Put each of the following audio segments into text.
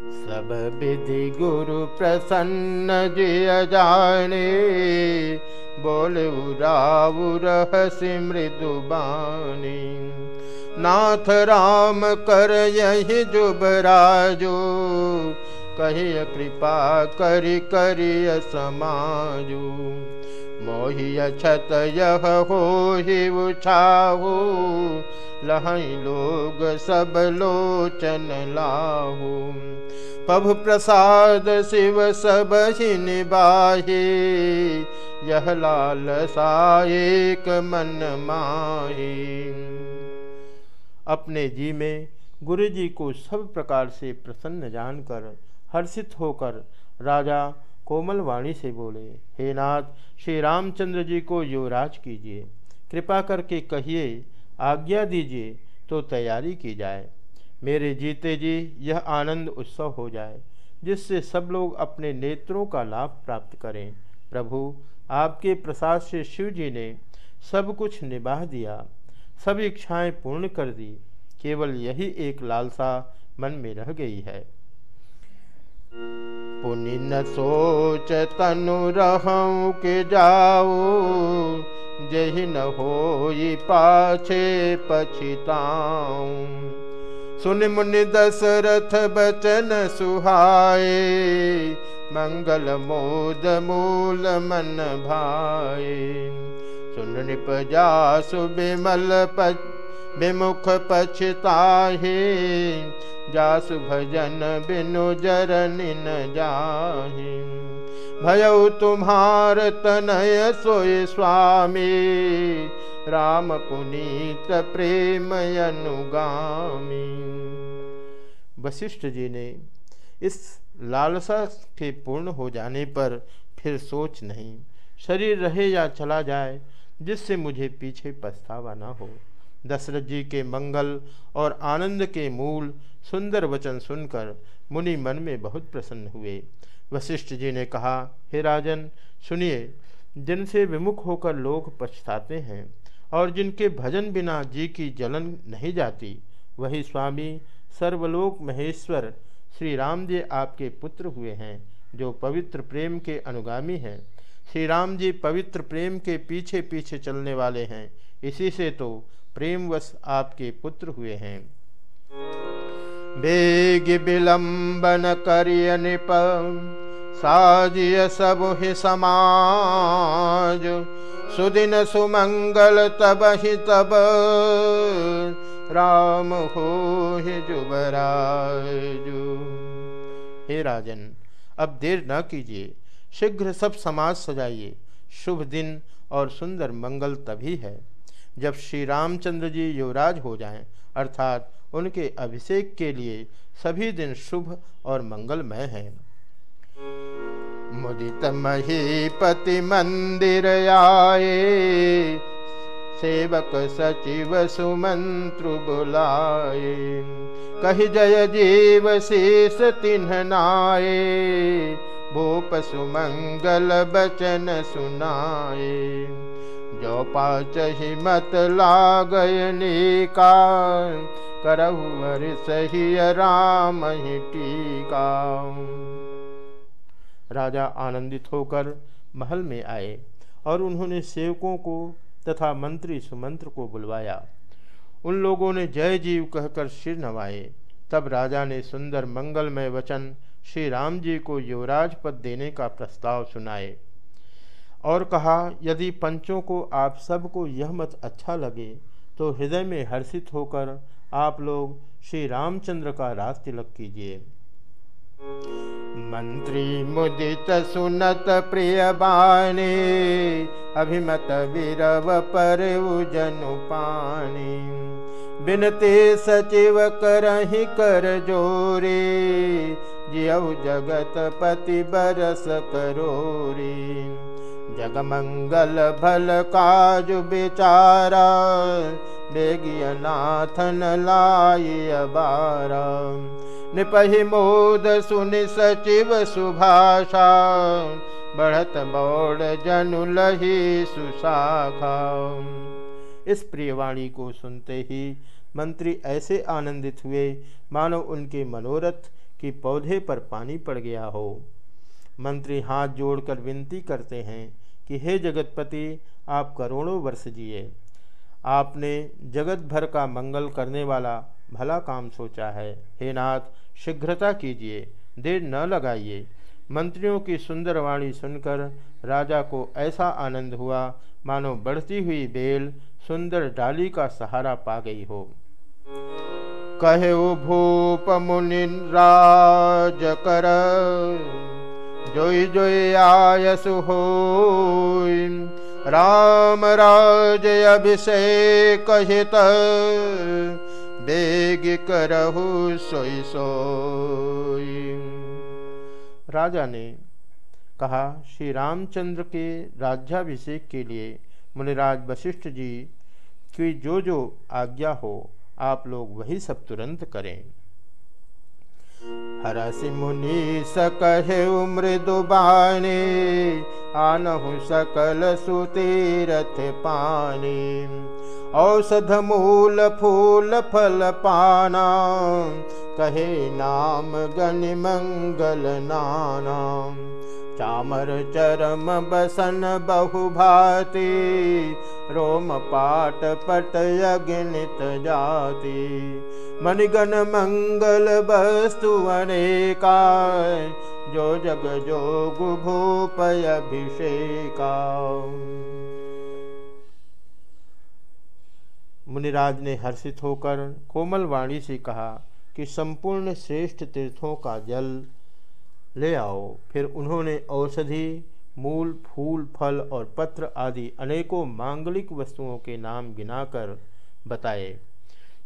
सब विधि गुरु प्रसन्न जिय जाने बोल उराऊ रहसि मृदु बानी। नाथ राम कर यही जुबराजो कहिय कृपा करि करिय समाजू। मोहि अछत यह हो उछाहू। लहई लोग सब लोचन लाहू प्रभु प्रसाद शिव सब ही निबाहे, यह लाल साएक मन माहे। अपने जी में गुरु जी को सब प्रकार से प्रसन्न जानकर, हर्षित होकर राजा कोमल वाणी से बोले, हे नाथ, श्री रामचंद्र जी को युवराज कीजिए। कृपा करके कहिए, आज्ञा दीजिए तो तैयारी की जाए। मेरे जीते जी, यह आनंद उत्सव हो जाए, जिससे सब लोग अपने नेत्रों का लाभ प्राप्त करें। प्रभु, आपके प्रसाद से शिव जी ने सब कुछ निभा दिया, सब इच्छाएँ पूर्ण कर दी, केवल यही एक लालसा मन में रह गई है। पुनि न सोच तनु रहूँ के जाओ जही न हो पाछे पछिताऊं। सुन मुनि दशरथ बचन सुहाए, मंगल मोद मूल मन भाए। सुन निप जासु बिमल विमुख पछताहे, जासु भजन बिनु जरनि न जाहि। भयउ तुम्हार तनय सोय स्वामी राम पुनीत प्रेम अनुगामी वशिष्ठ जी ने इस लालसा के पूर्ण हो जाने पर फिर सोच नहीं, शरीर रहे या चला जाए, जिससे मुझे पीछे पछतावा न हो। दशरथ जी के मंगल और आनंद के मूल सुंदर वचन सुनकर मुनि मन में बहुत प्रसन्न हुए। वशिष्ठ जी ने कहा, हे राजन, सुनिए, जिनसे विमुख होकर लोग पछताते हैं और जिनके भजन बिना जी की जलन नहीं जाती, वही स्वामी सर्वलोक महेश्वर श्री राम जी आपके पुत्र हुए हैं, जो पवित्र प्रेम के अनुगामी हैं। श्री राम जी पवित्र प्रेम के पीछे पीछे चलने वाले हैं। इसी से तो प्रेमवश आपके पुत्र हुए हैं। बेग विलंबन करिय निप, साजिय सब समाज सुदिन सुमंगल तब ही तब। राम हो ही जुबराजु हे राजन, अब देर न कीजिए। शीघ्र सब समाज सजाइए। शुभ दिन और सुंदर मंगल तभी है। जब श्री रामचंद्र जी युवराज हो जाएँ, अर्थात उनके अभिषेक के लिए सभी दिन शुभ और मंगलमय हैं। मुदित महीपति मंदिर आए सेवक सचिव सुमंत्र बुलाए कही जय जीव शेष तिन्ह नाये भूप सुमंगल बचन सुनाए जो पाच ही मत लागयनी का करहु सही राम ही टीका। राजा आनंदित होकर महल में आए और उन्होंने सेवकों को तथा मंत्री सुमंत्र को बुलवाया। उन लोगों ने जय जीव कहकर सिर नवाए। तब राजा ने सुंदर मंगलमय वचन श्री राम जी को युवराज पद देने का प्रस्ताव सुनाए और कहा, यदि पंचों को आप सबको यह मत अच्छा लगे तो हृदय में हर्षित होकर आप लोग श्री रामचंद्र का राज तिलक कीजिए। मंत्री मुदित सुनत प्रिय बानी अभिमत विरव पर उजनु पानी बिनते सचिव करहि कर जोरे जियऊ जगत पति बरस करोरी जगमंगल भल काज बेचारा बेगिय नाथन लाई बारा निपहि मोद सुनि सचिव सुभाषा, बढ़त बौड़ जनु लही सुशाखा। इस प्रियवाणी को सुनते ही मंत्री ऐसे आनंदित हुए, मानो उनके मनोरथ की पौधे पर पानी पड़ गया हो। मंत्री हाथ जोड़कर विनती करते हैं कि हे जगतपति, आप करोड़ों वर्ष जिए। आपने जगत भर का मंगल करने वाला भला काम सोचा है। हे नाथ शीघ्रता कीजिए, देर न लगाइए। मंत्रियों की सुंदर वाणी सुनकर राजा को ऐसा आनंद हुआ, मानो बढ़ती हुई बेल सुंदर डाली का सहारा पा गई हो। कहे भूप मुनि राज कर, जोई जोई आयसु हो राम राज अभिषेक हित बेग करहु सोई सोई। राजा ने कहा, श्री रामचंद्र के राज्याभिषेक के लिए मुनिराज वशिष्ठ जी की जो जो आज्ञा हो, आप लोग वही सब तुरंत करें। हरसि मुनि सकहे बाने आनहु सकल सुतीरथ पानी औषध मूल फूल फल पाना कहे नाम गण मंगल नाना। चामर चरम बसन बहु भाति रोम पाट पट अग्नित जाति। मणिगण मंगल वस्तु अनेका जो जग जोग भूप अभिषेका। मुनिराज ने हर्षित होकर कोमल वाणी से कहा कि संपूर्ण श्रेष्ठ तीर्थों का जल ले आओ। फिर उन्होंने औषधि मूल, फूल, फल और पत्र आदि अनेकों मांगलिक वस्तुओं के नाम गिनाकर बताए।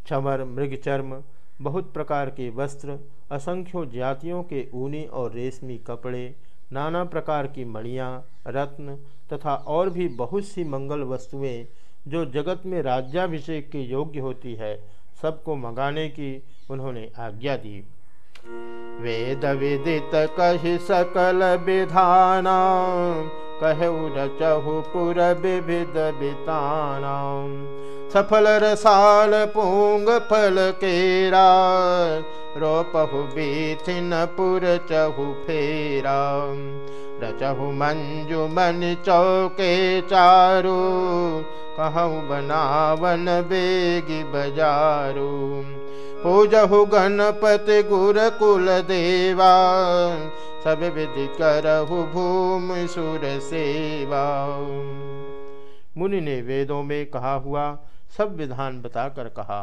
छमर मृगचर्म, बहुत प्रकार के वस्त्र, असंख्यों जातियों के ऊनी और रेशमी कपड़े, नाना प्रकार की मणियाँ, रत्न तथा और भी बहुत सी मंगल वस्तुएँ जो जगत में राज्याभिषेक के योग्य होती है, सबको मंगाने की उन्होंने आज्ञा दी। वेद विदित कही सकल विधाना कहु रचहु पुर विविध बिताना सफल रसाल पूंग फल केरा रोपहु बीथिन पुर चहु फेरा। रचहु मंजु मन चौके चारू कहूँ बनावन बेगी बजारू पूजहु गणपति गुर कुल देवा, सब विधि करहु भूमि सुर सेवा। मुनि ने वेदों में कहा हुआ सब विधान बताकर कहा,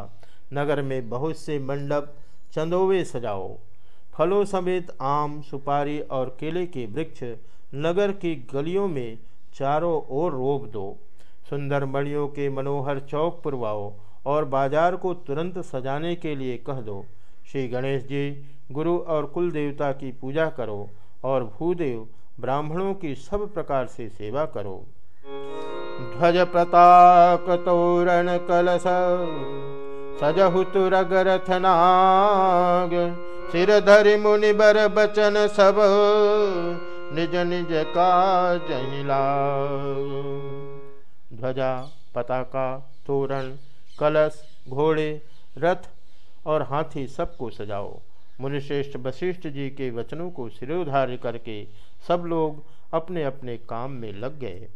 नगर में बहुत से मंडप चंदोवे सजाओ, फलों समेत आम, सुपारी और केले के वृक्ष नगर की गलियों में चारों ओर रोप दो सुंदर मणियों के मनोहर चौक पुरवाओ और बाज़ार को तुरंत सजाने के लिए कह दो। श्री गणेश जी, गुरु और कुल देवता की पूजा करो और भूदेव ब्राह्मणों की सब प्रकार से सेवा करो। ध्वज प्रताक तोरण कलश, सजहु नाग सिर धरि मुनि बर बचन सब, निज निज का जहिला ध्वजा, पताका, तोरण कलश, घोड़े, रथ और हाथी सबको सजाओ। मुनिश्रेष्ठ वशिष्ठ जी के वचनों को सिरोधार्य करके सब लोग अपने अपने काम में लग गए।